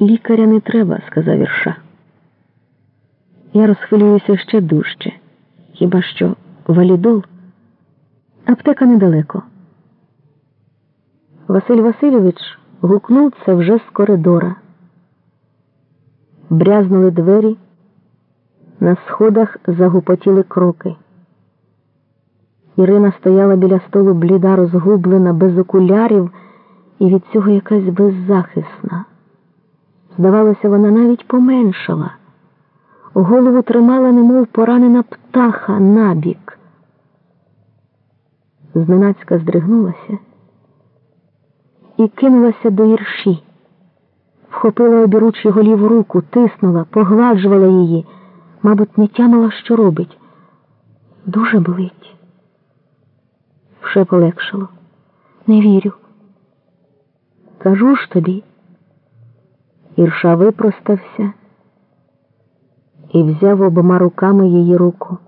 лікаря не треба, сказав Ірша. Я розхвилююся ще дужче. Хіба що валідол? Аптека недалеко. Василь Васильович гукнув це вже з коридора. Брязнули двері, на сходах загупотіли кроки. Ірина стояла біля столу бліда, розгублена, без окулярів, і від цього якась беззахисна. Здавалося, вона навіть поменшала. Голову тримала, немов поранена птаха набік. Зненацька здригнулася і кинулася до ірші, вхопила обіруч його ліву руку, тиснула, погладжувала її, мабуть, не тямила, що робить. Дуже болить. Все полегшало. Не вірю. Кажу ж тобі. Ірша випростався і взяв обома руками її руку.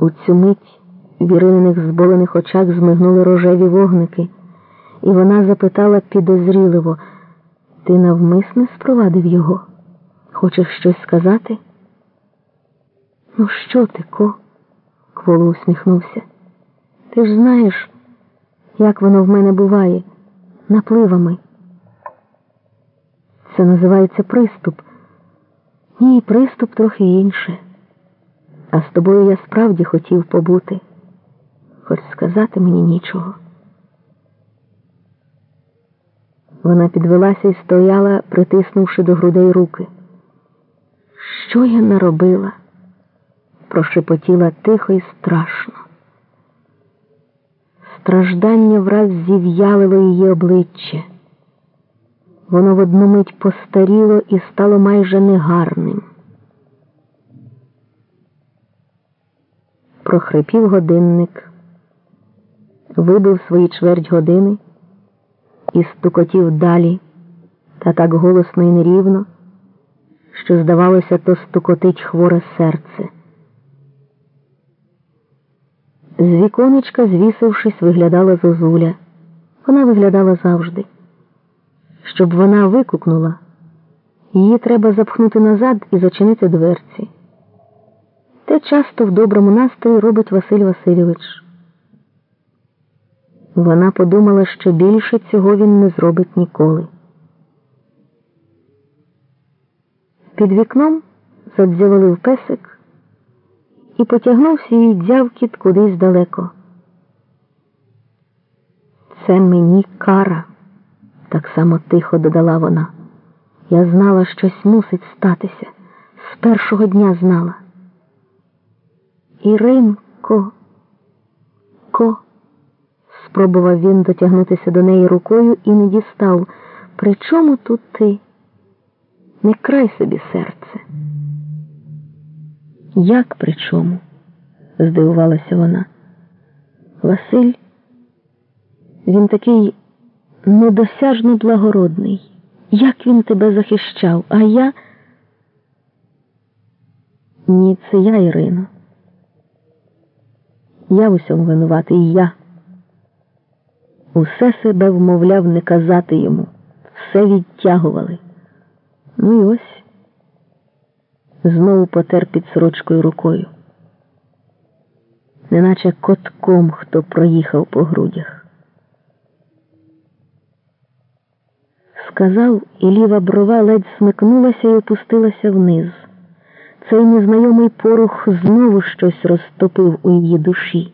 У цю мить в Ірининих зболених очах змигнули рожеві вогники, і вона запитала підозріливо ти навмисне спровадив його? Хочеш щось сказати? Ну, що ти, ко? Кволо усміхнувся. Ти ж знаєш, як воно в мене буває, напливами. Це називається приступ. Ні, приступ трохи інше. А з тобою я справді хотів побути, хоч сказати мені нічого. Вона підвелася і стояла, притиснувши до грудей руки. Що я наробила? прошепотіла тихо і страшно. Страждання враз зів'ялило її обличчя. Воно в одну мить постаріло і стало майже негарним. Прохрипів годинник, вибив свої чверть години і стукотів далі, та так голосно і нерівно, що, здавалося, то стукотить хворе серце. З віконечка, звісившись, виглядала зозуля. Вона виглядала завжди. Щоб вона викукнула, її треба запхнути назад і зачинити дверці. Те часто в доброму настрої робить Василь Васильович. Вона подумала, що більше цього він не зробить ніколи. Під вікном задзяволив песик і потягнув свій дзявкіт кудись далеко. Це мені кара, так само тихо додала вона. Я знала, щось мусить статися. З першого дня знала. Іринко, ко, спробував він дотягнутися до неї рукою і не дістав. При чому тут ти? Не край собі серце. Як при чому? здивувалася вона. Василь, він такий недосяжно благородний. Як він тебе захищав, а я. Ні, це я, Ірино. Я в усьому винуватий я. Усе себе вмовляв не казати йому, все відтягували. Ну і ось знову потер під сорочкою рукою, неначе котком хто проїхав по грудях. Сказав, і ліва брова ледь смикнулася і опустилася вниз. Цей незнайомий порох знову щось розтопив у її душі.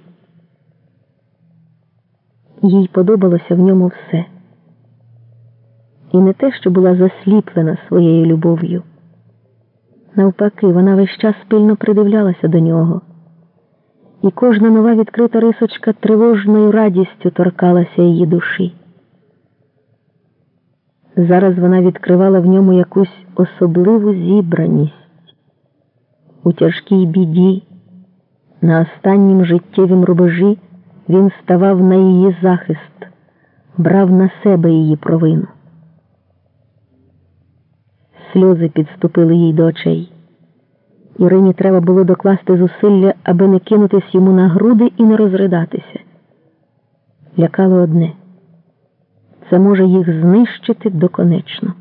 Їй подобалося в ньому все. І не те, що була засліплена своєю любов'ю. Навпаки, вона весь час спільно придивлялася до нього, і кожна нова відкрита рисочка тривожною радістю торкалася її душі. Зараз вона відкривала в ньому якусь особливу зібраність у тяжкій біді, на останнім життєвім рубежі він ставав на її захист, брав на себе її провину. Сльози підступили їй до очей. Ірині треба було докласти зусилля, аби не кинутись йому на груди і не розридатися. Лякало одне це може їх знищити доконечно.